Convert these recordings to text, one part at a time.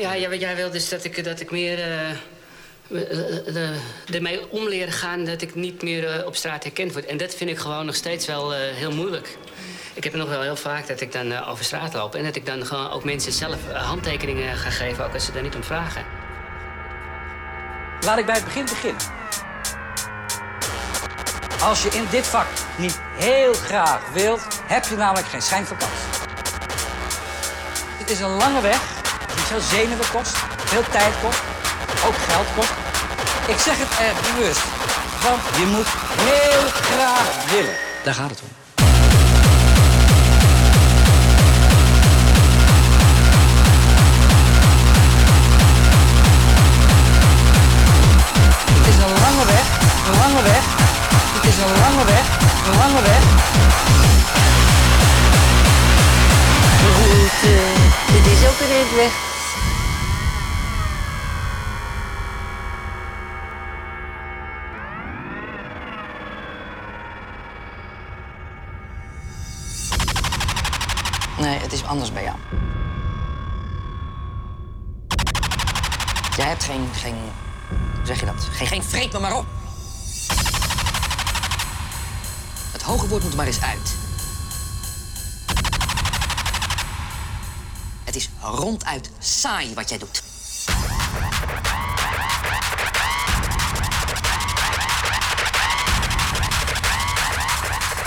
Ja, jij, jij wil dus dat ik, dat ik meer... eh, eh, eh, ermee om leren gaan dat ik niet meer op straat herkend word. En dat vind ik gewoon nog steeds wel heel moeilijk. Ik heb nog wel heel vaak dat ik dan over straat loop... en dat ik dan gewoon ook mensen zelf handtekeningen ga geven... ook als ze daar niet om vragen. Laat ik bij het begin beginnen. Als je in dit vak niet heel graag wilt, heb je namelijk geen schijn van kans. Het is een lange weg veel zenuwen kost, veel tijd kost, ook geld kost. Ik zeg het erg bewust, want je moet heel graag willen. Daar gaat het om. Het is een lange weg, een lange weg. Het is een lange weg, een lange weg. Goed, eh, dit is ook een weg. Nee, het is anders bij jou. Jij hebt geen, geen, hoe zeg je dat? Geen, geen vreet me maar op. Het hoge woord moet er maar eens uit. Het is ronduit saai wat jij doet.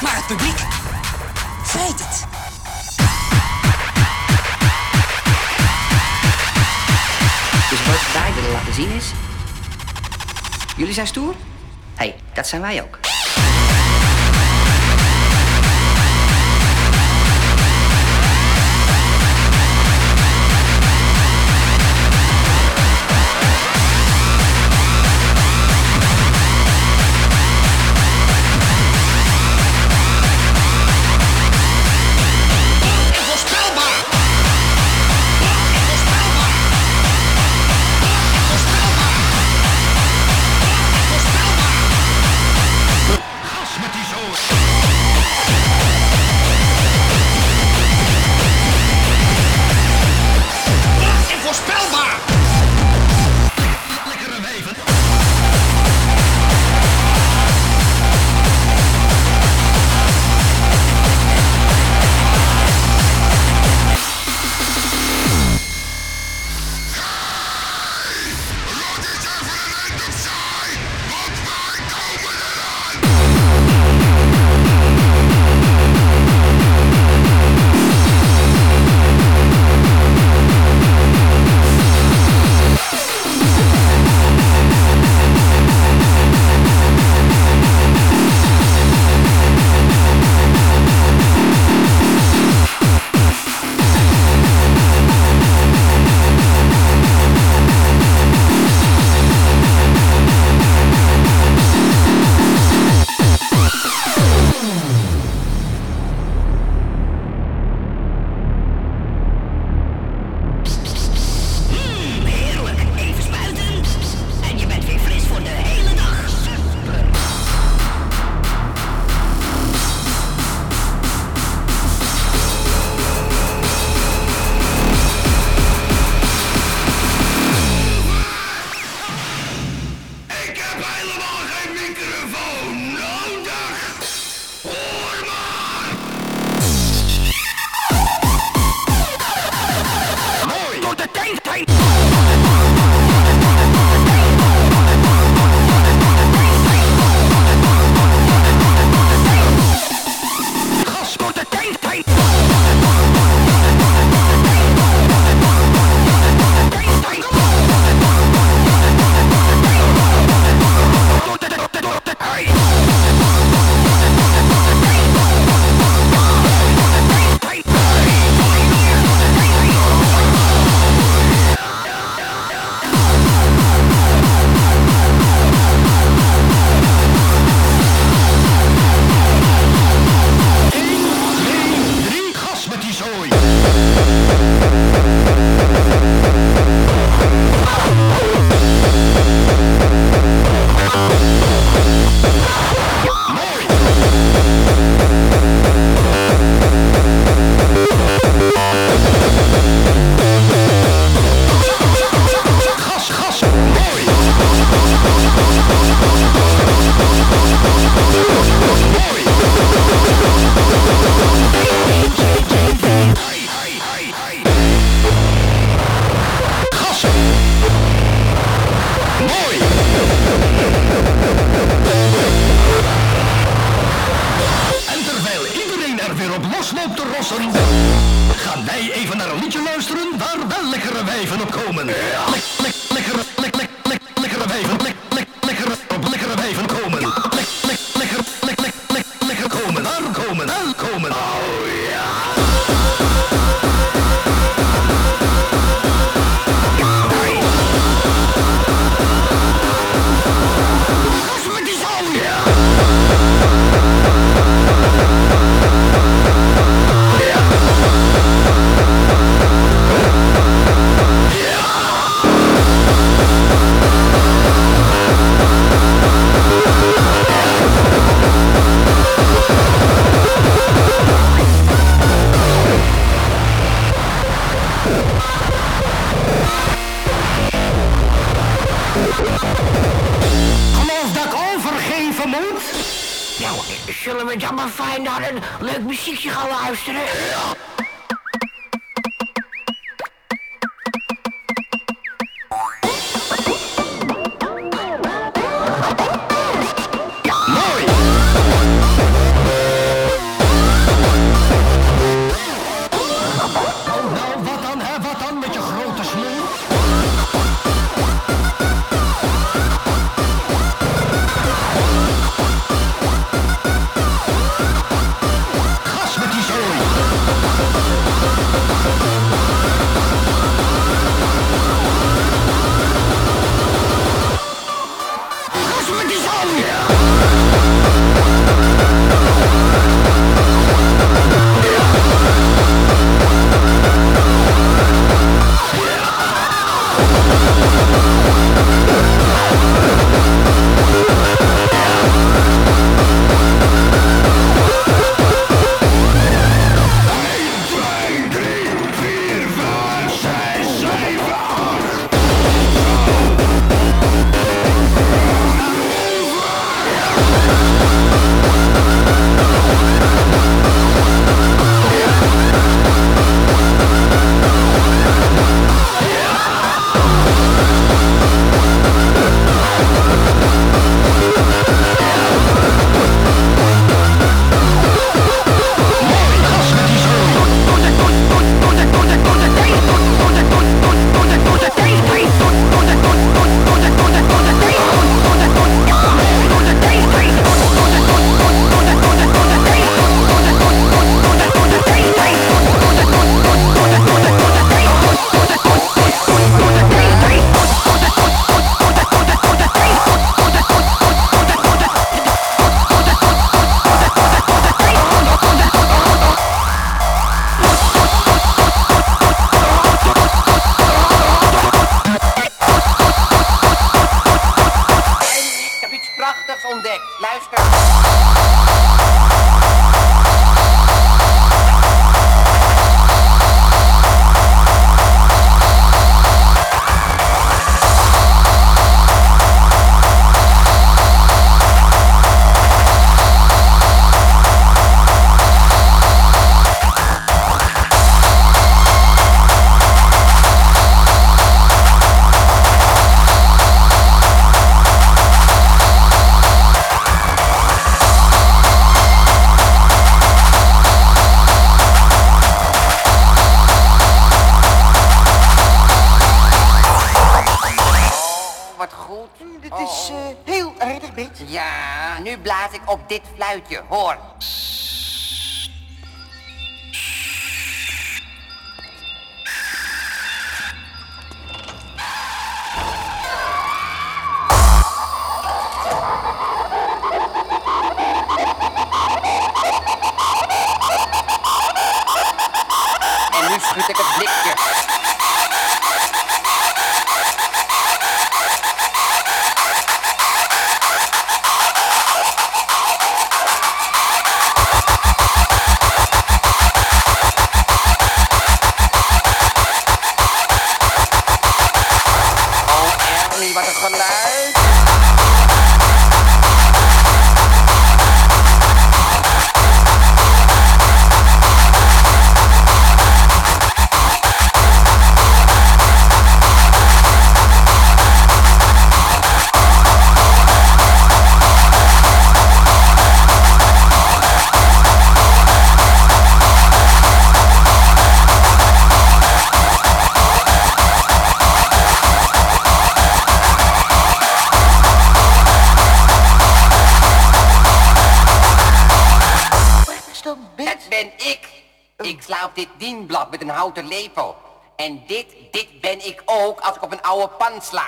Maar het publiek vreet het. Wij willen laten zien is... Jullie zijn stoer? Hé, hey, dat zijn wij ook. Op dit fluitje. dit dienblad met een houten lepel. En dit, dit ben ik ook als ik op een oude pan sla.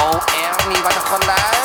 Oh Ernie, wat een geluid.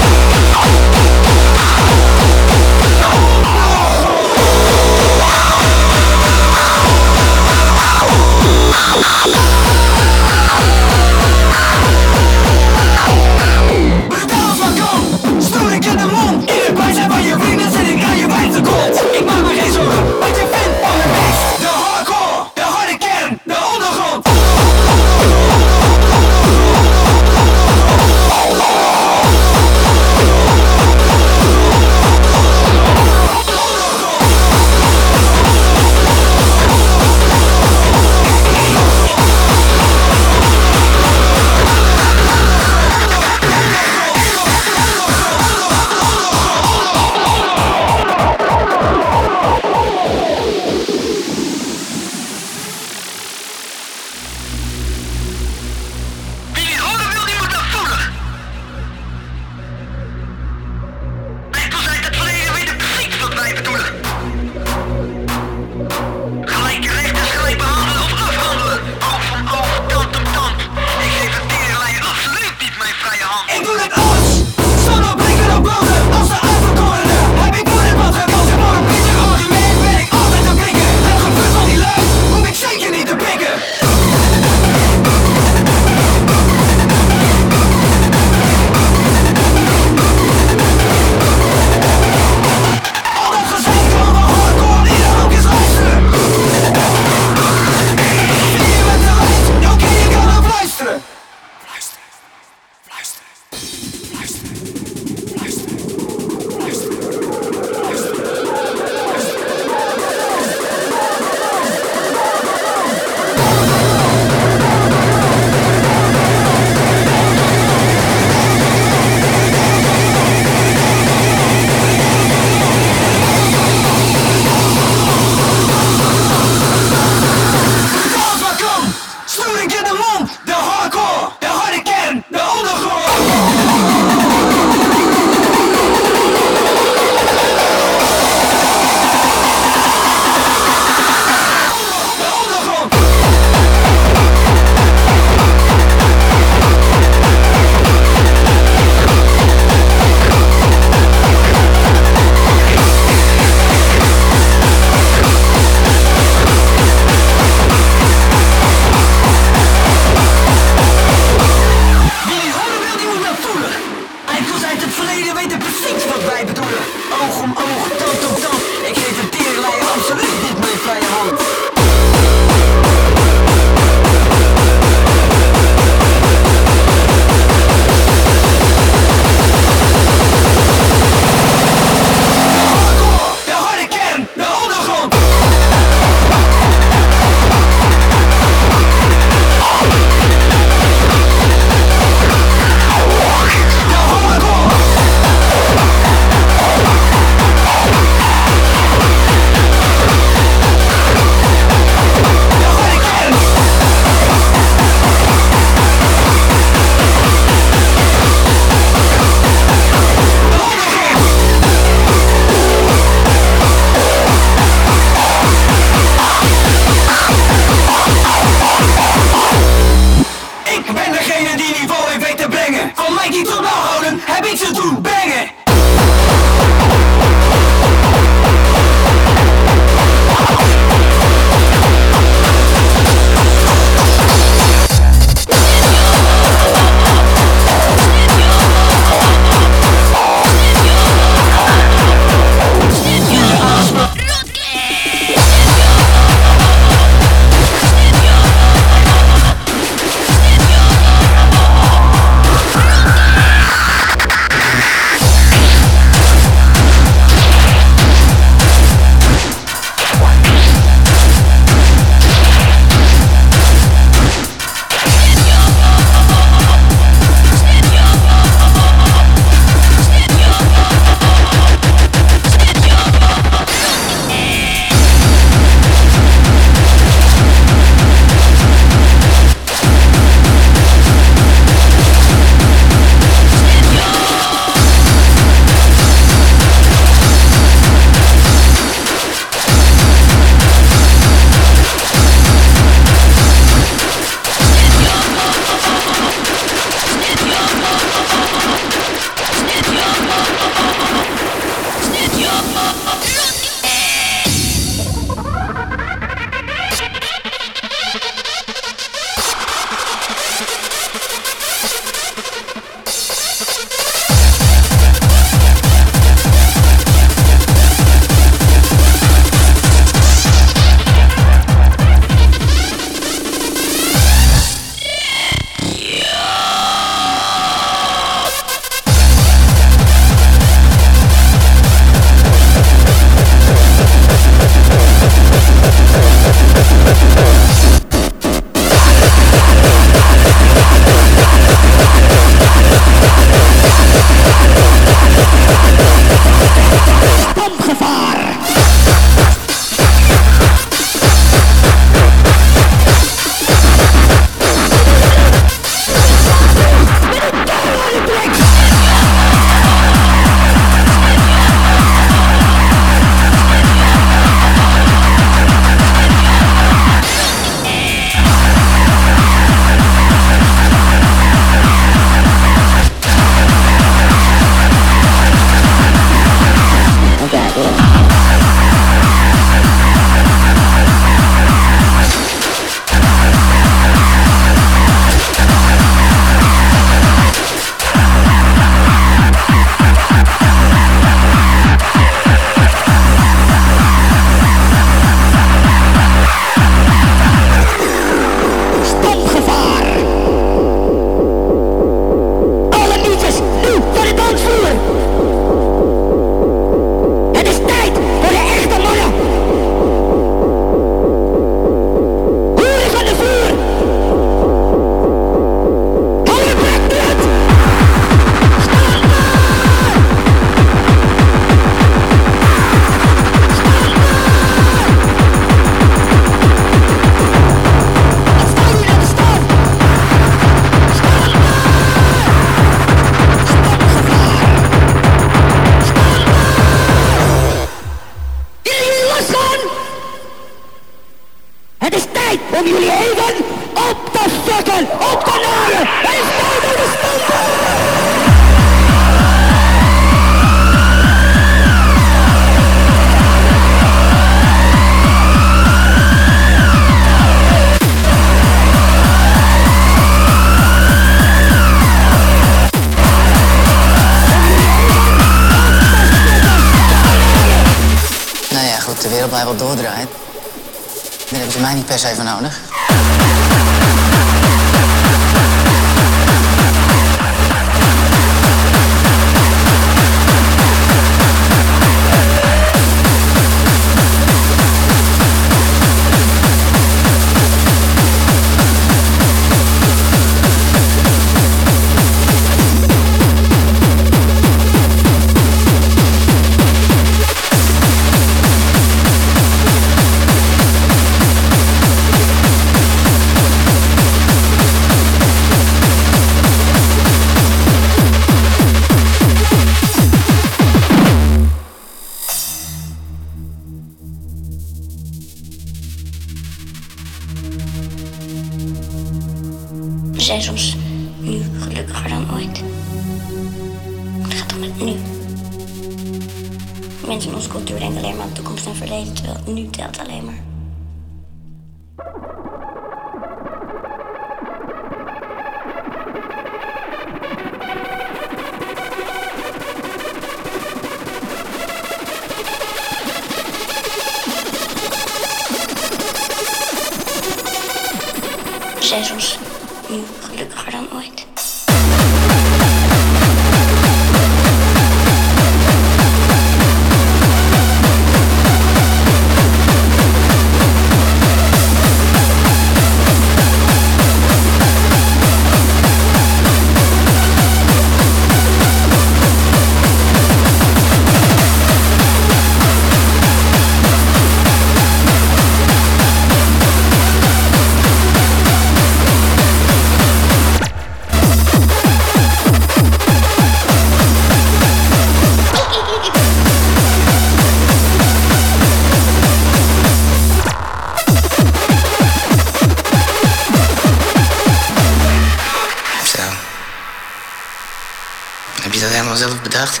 Heb je dat helemaal zelf bedacht?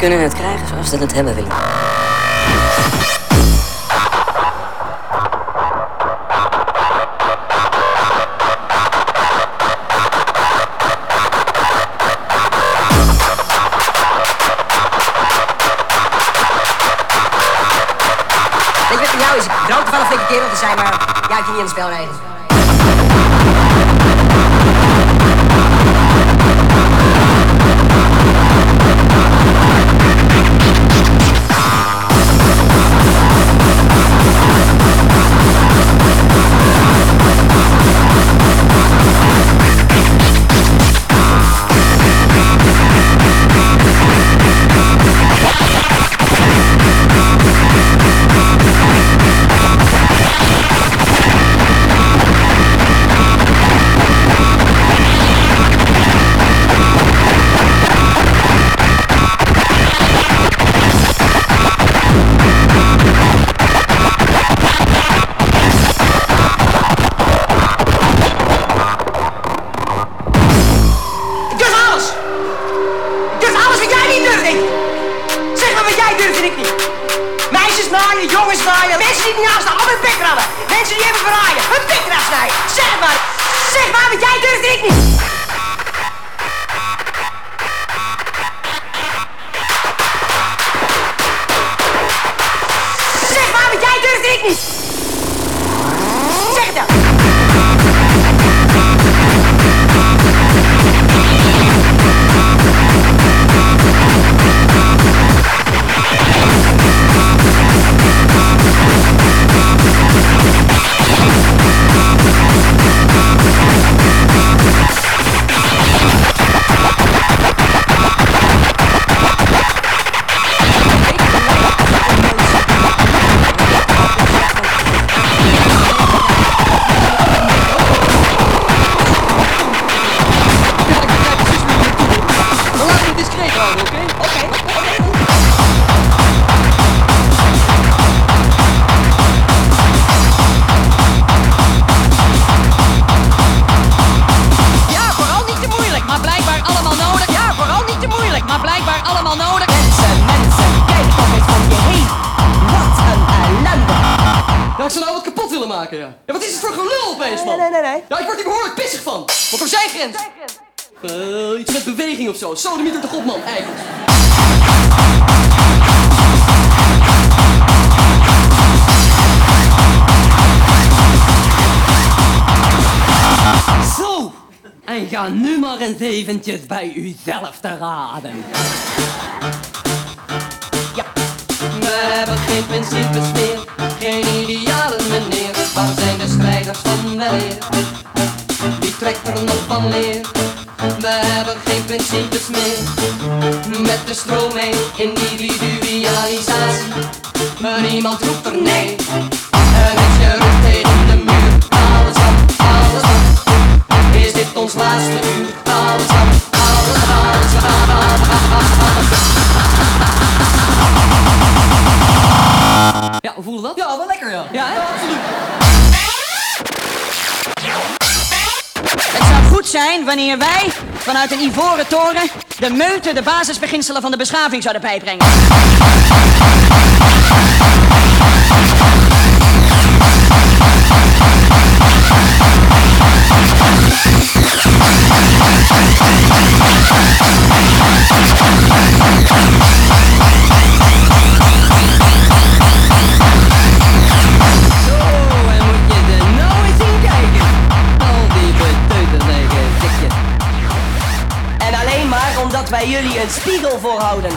kunnen het krijgen zoals ze het hebben willen. Ik weet van jou is het wel een flinke kerel te zijn, maar jij ja, kan niet in het spel. Zeg het stuff that hoe voelde dat? Ja, wel lekker, ja. Ja, hè? absoluut. Het zou goed zijn wanneer wij vanuit een ivoren toren de meute, de basisbeginselen van de beschaving zouden bijbrengen. Wij jullie een spiegel voorhouden.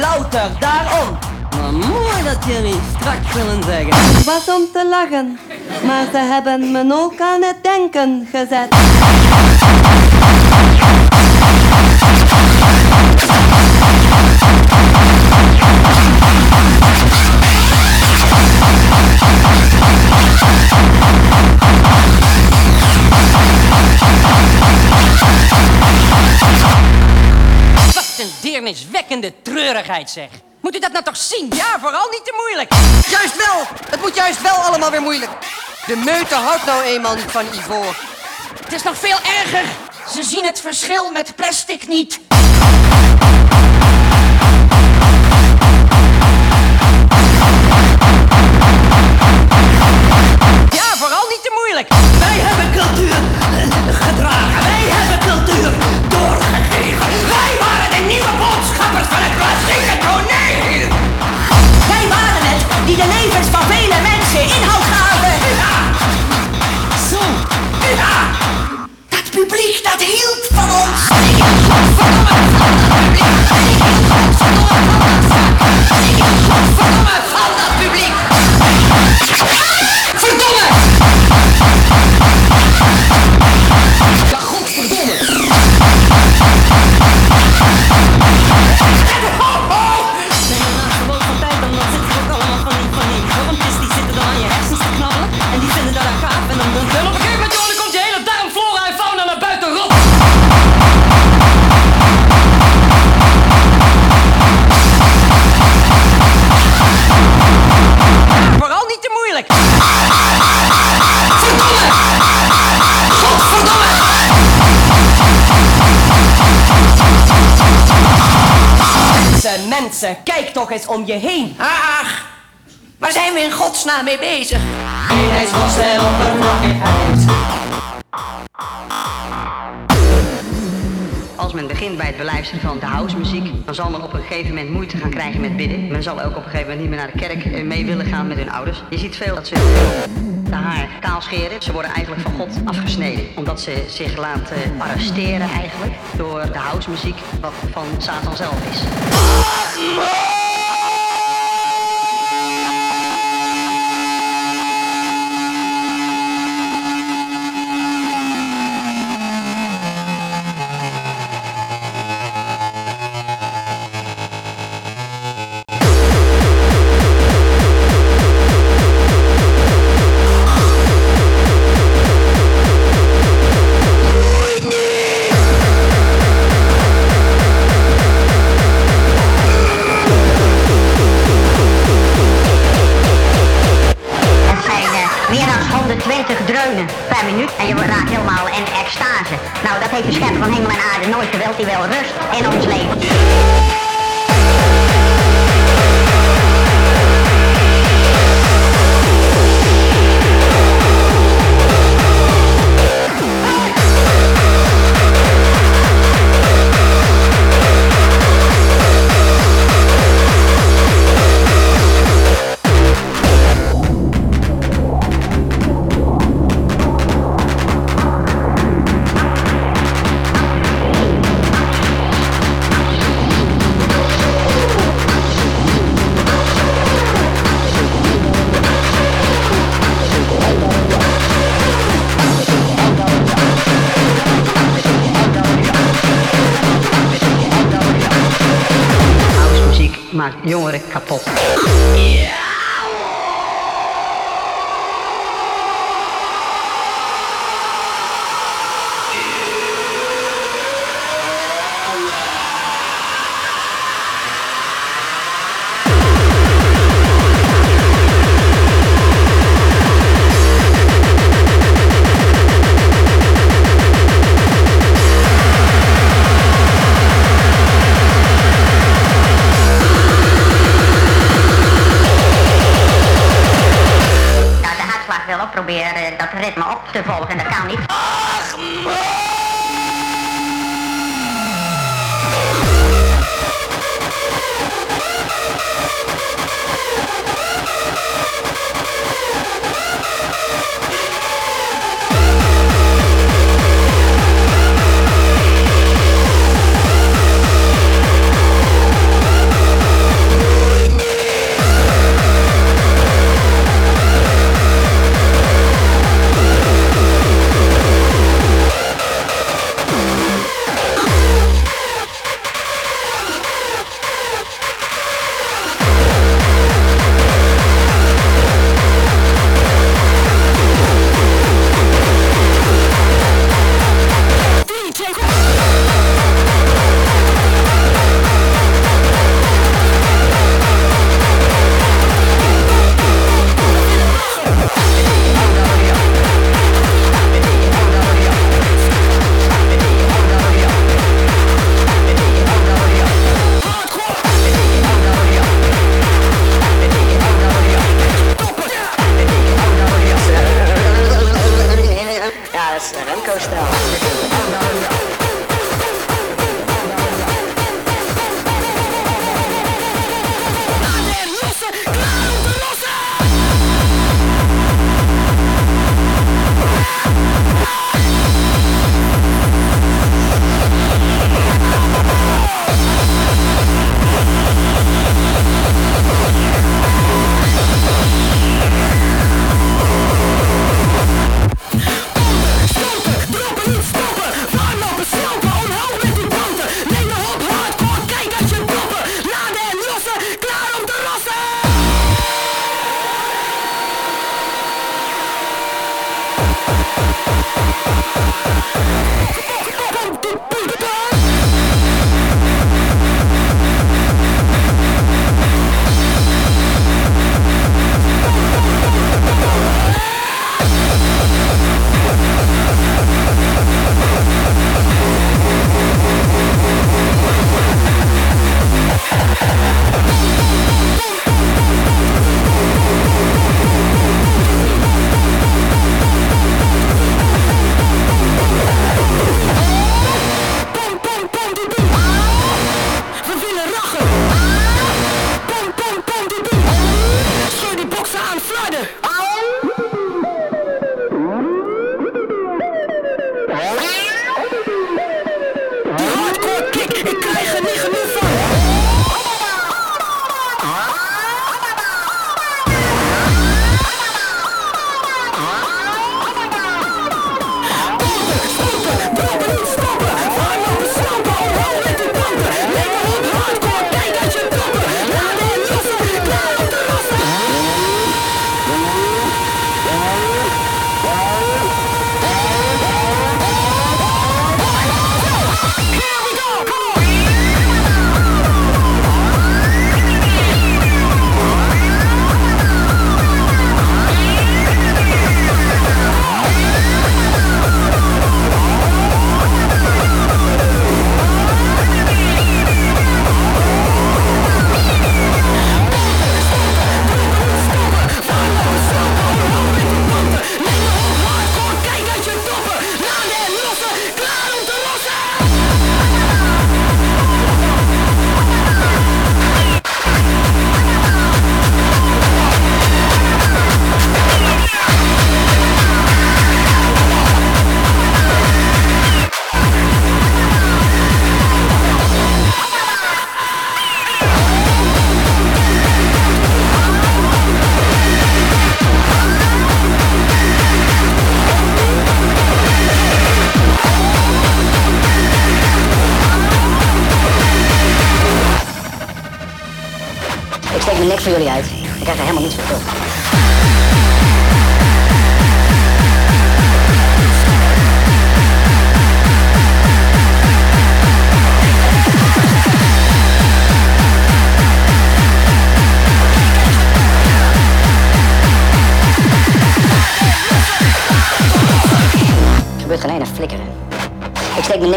Louter daarom. Maar mooi dat jullie straks willen zeggen. Het was om te lachen, maar ze hebben me ook aan het denken gezet. Een deerniswekkende treurigheid zeg. Moet u dat nou toch zien? Ja, vooral niet te moeilijk. Juist wel. Het moet juist wel allemaal weer moeilijk. De meute houdt nou eenmaal niet van ivoor. Het is nog veel erger. Ze zien het verschil met plastic niet. Ja, vooral niet te moeilijk. Wij hebben cultuur gedragen. Wij hebben cultuur doorgegeven. Van het klassieke toneel. Wij waren het die de levens van vele mensen inhoud gaven. Zo. Ja. Dat publiek dat hield van ons. Verdomme eens om je heen. Ach, Waar zijn we in godsnaam mee bezig? Als men begint bij het beluisteren van de housemuziek, dan zal men op een gegeven moment moeite gaan krijgen met bidden. Men zal ook op een gegeven moment niet meer naar de kerk eh, mee willen gaan met hun ouders. Je ziet veel dat ze de haar kaal scheren. Ze worden eigenlijk van God afgesneden. Omdat ze zich laten arresteren eigenlijk door de housemuziek wat van Satan zelf is.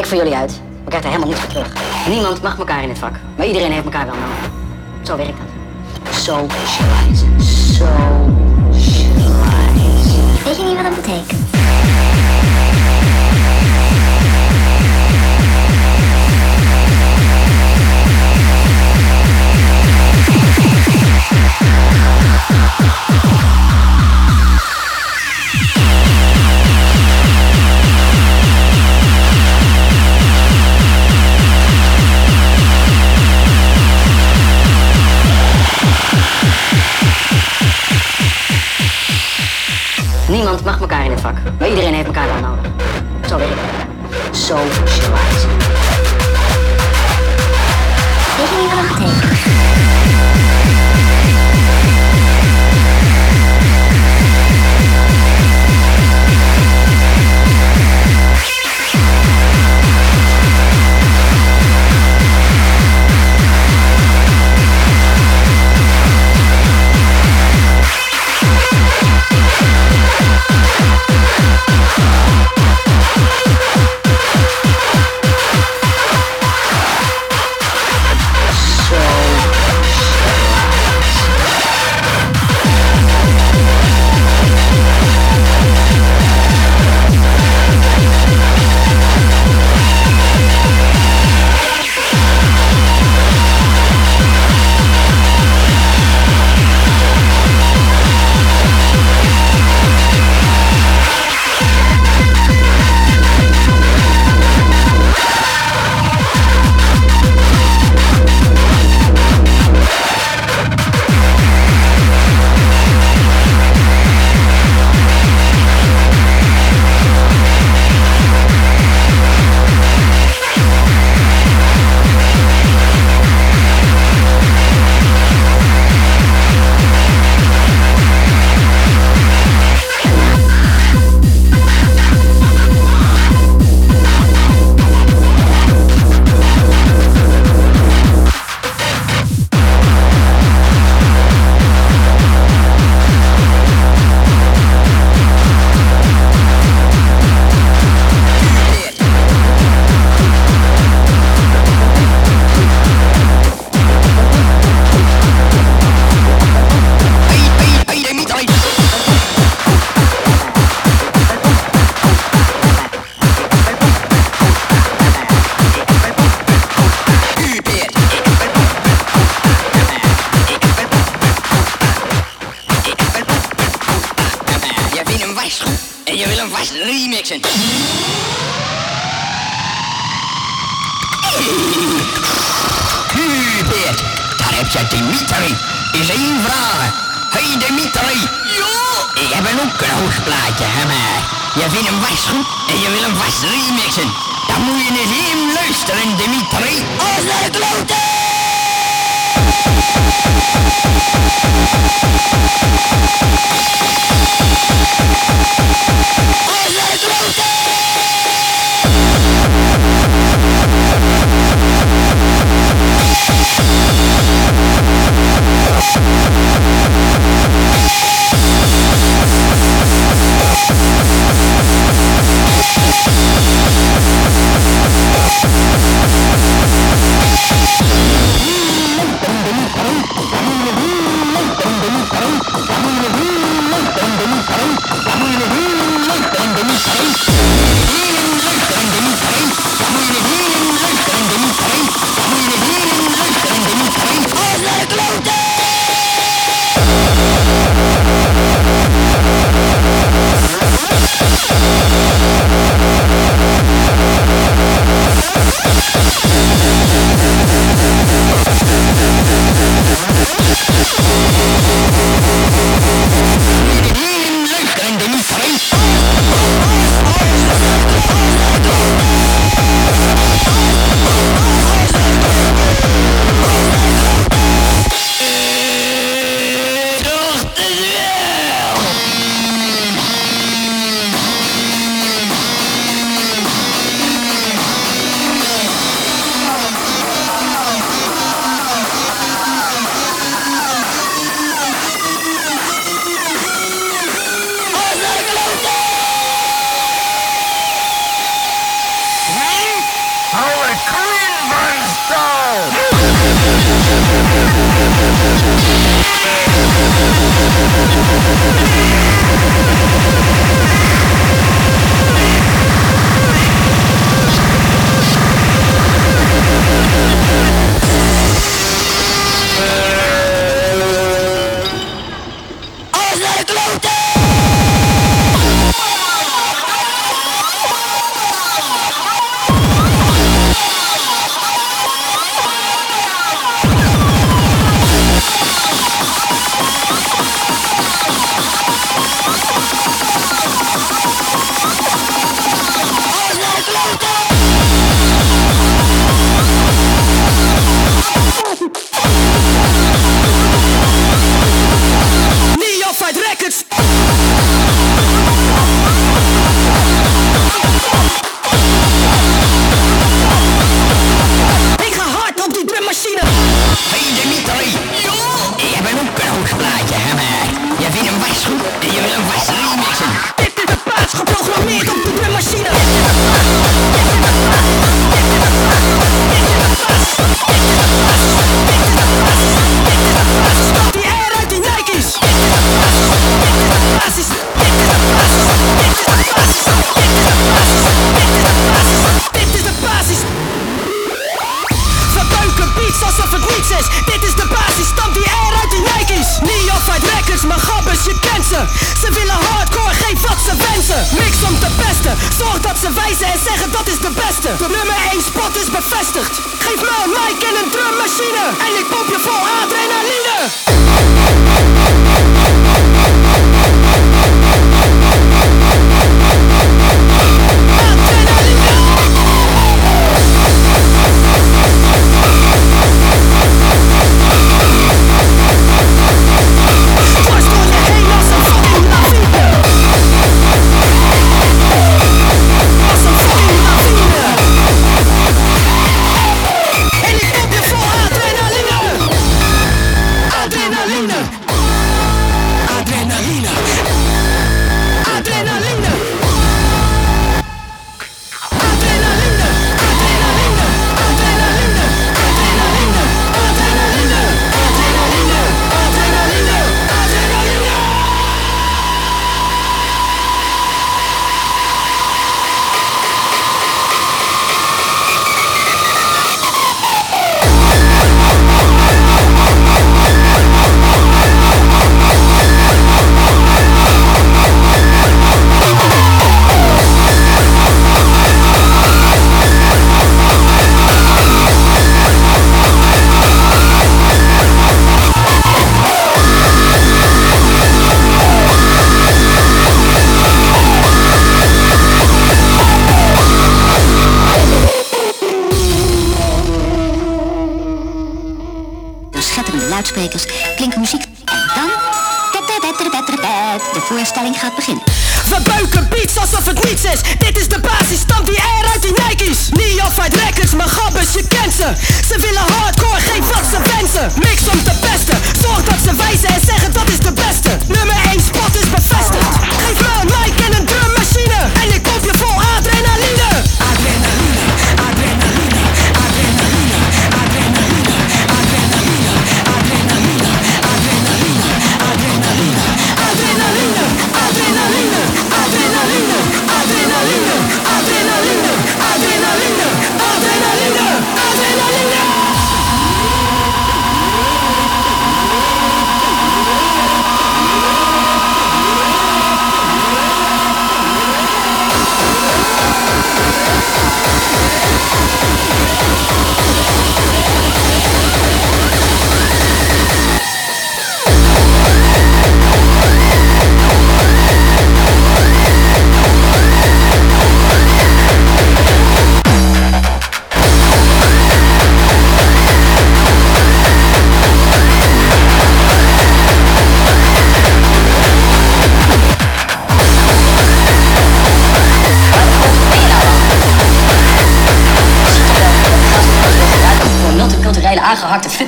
Ik voor jullie uit. Ik krijg er helemaal niets voor terug. Niemand mag elkaar in het vak. Maar iedereen heeft elkaar wel nodig. Zo werkt dat. Socializen. Socializen. Weet je niet wat dat betekent? Niemand mag elkaar in het vak. Maar iedereen heeft elkaar wel nodig. Zo werkt het. Socializen. Weet niet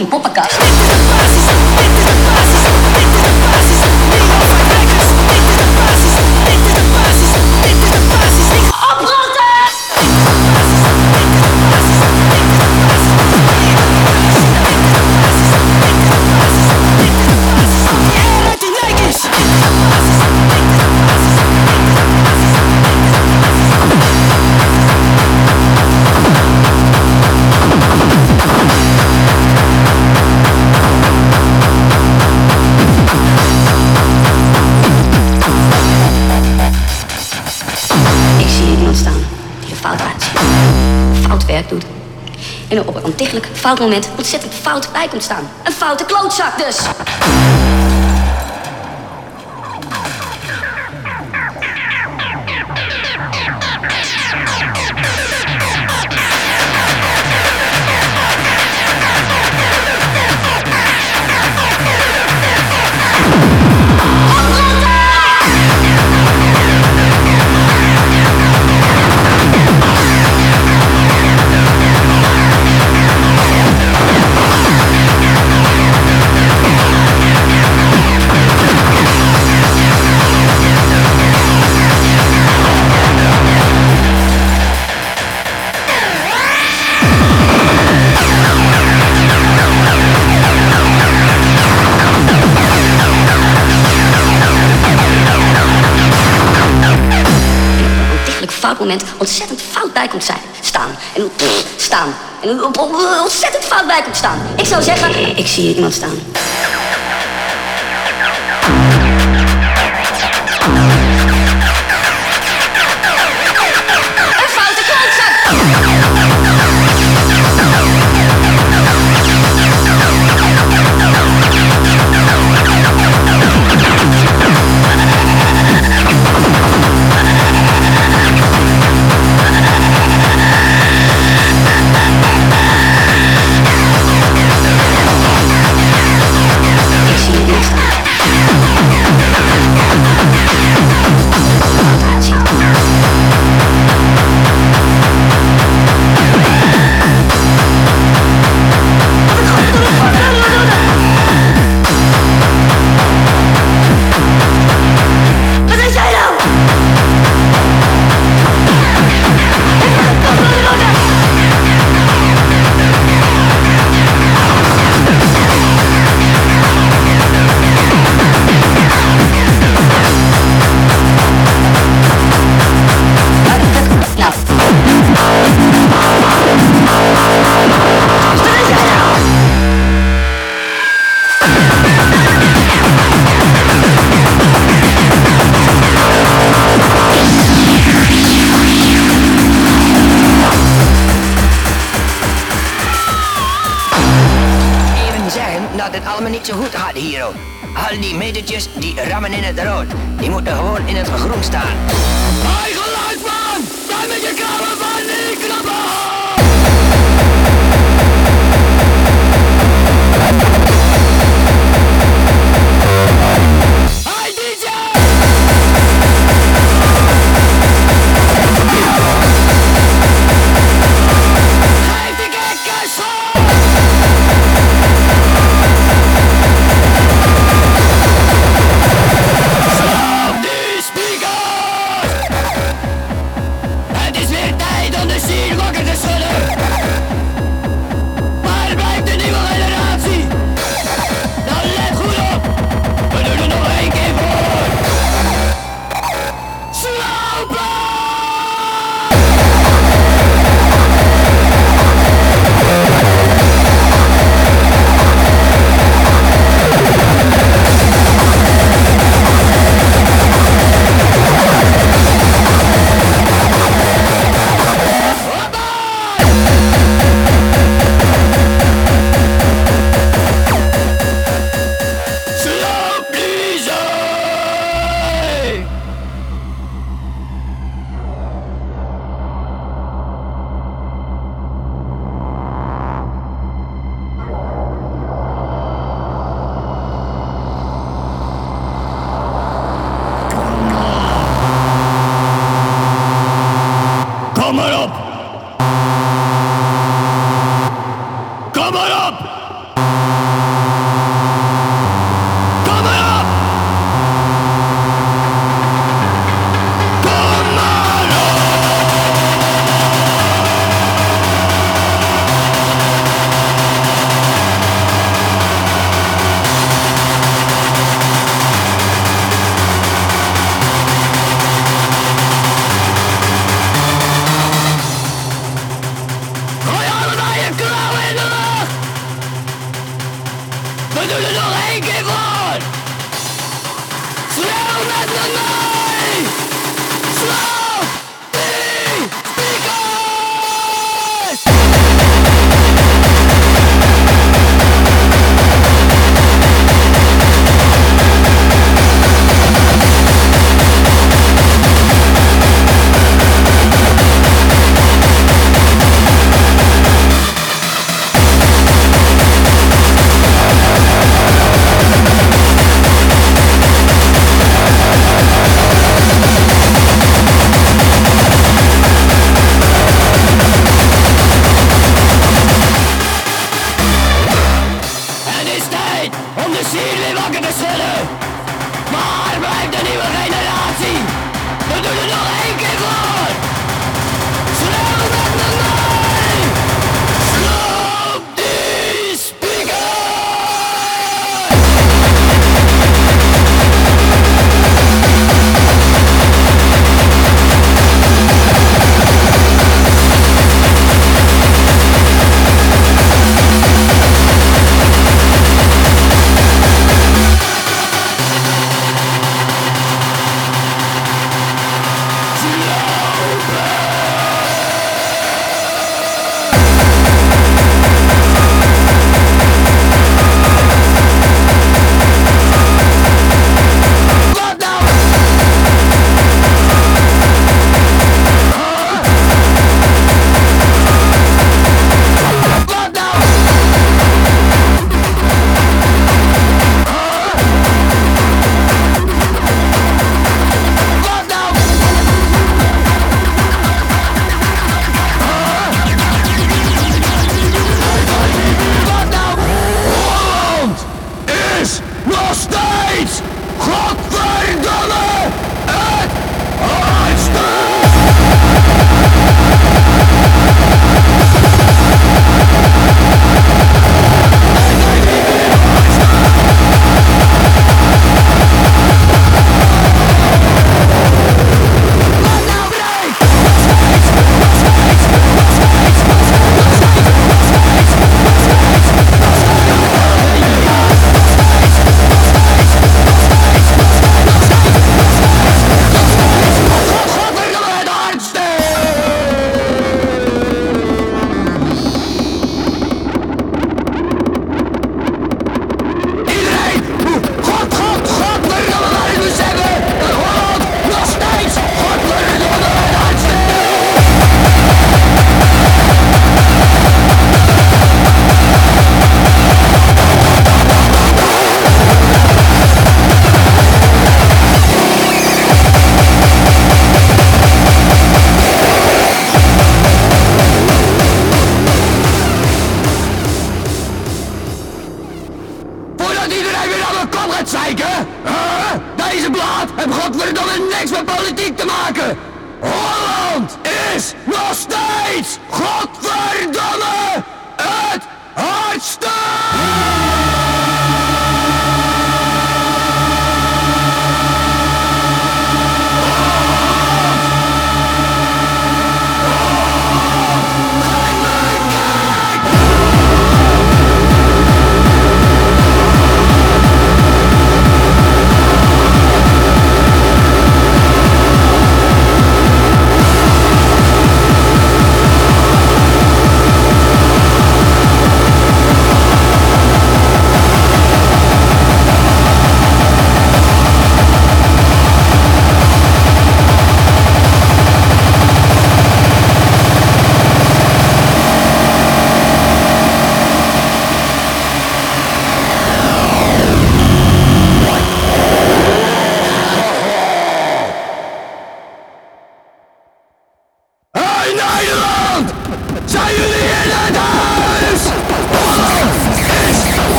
Kim Popaka. bepaald moment ontzettend fout bij komt staan. Een foute klootzak dus. ontzettend fout bij komt zijn, staan. En pff, staan. En ontzettend fout bij komt staan. Ik zou zeggen, ik zie iemand staan.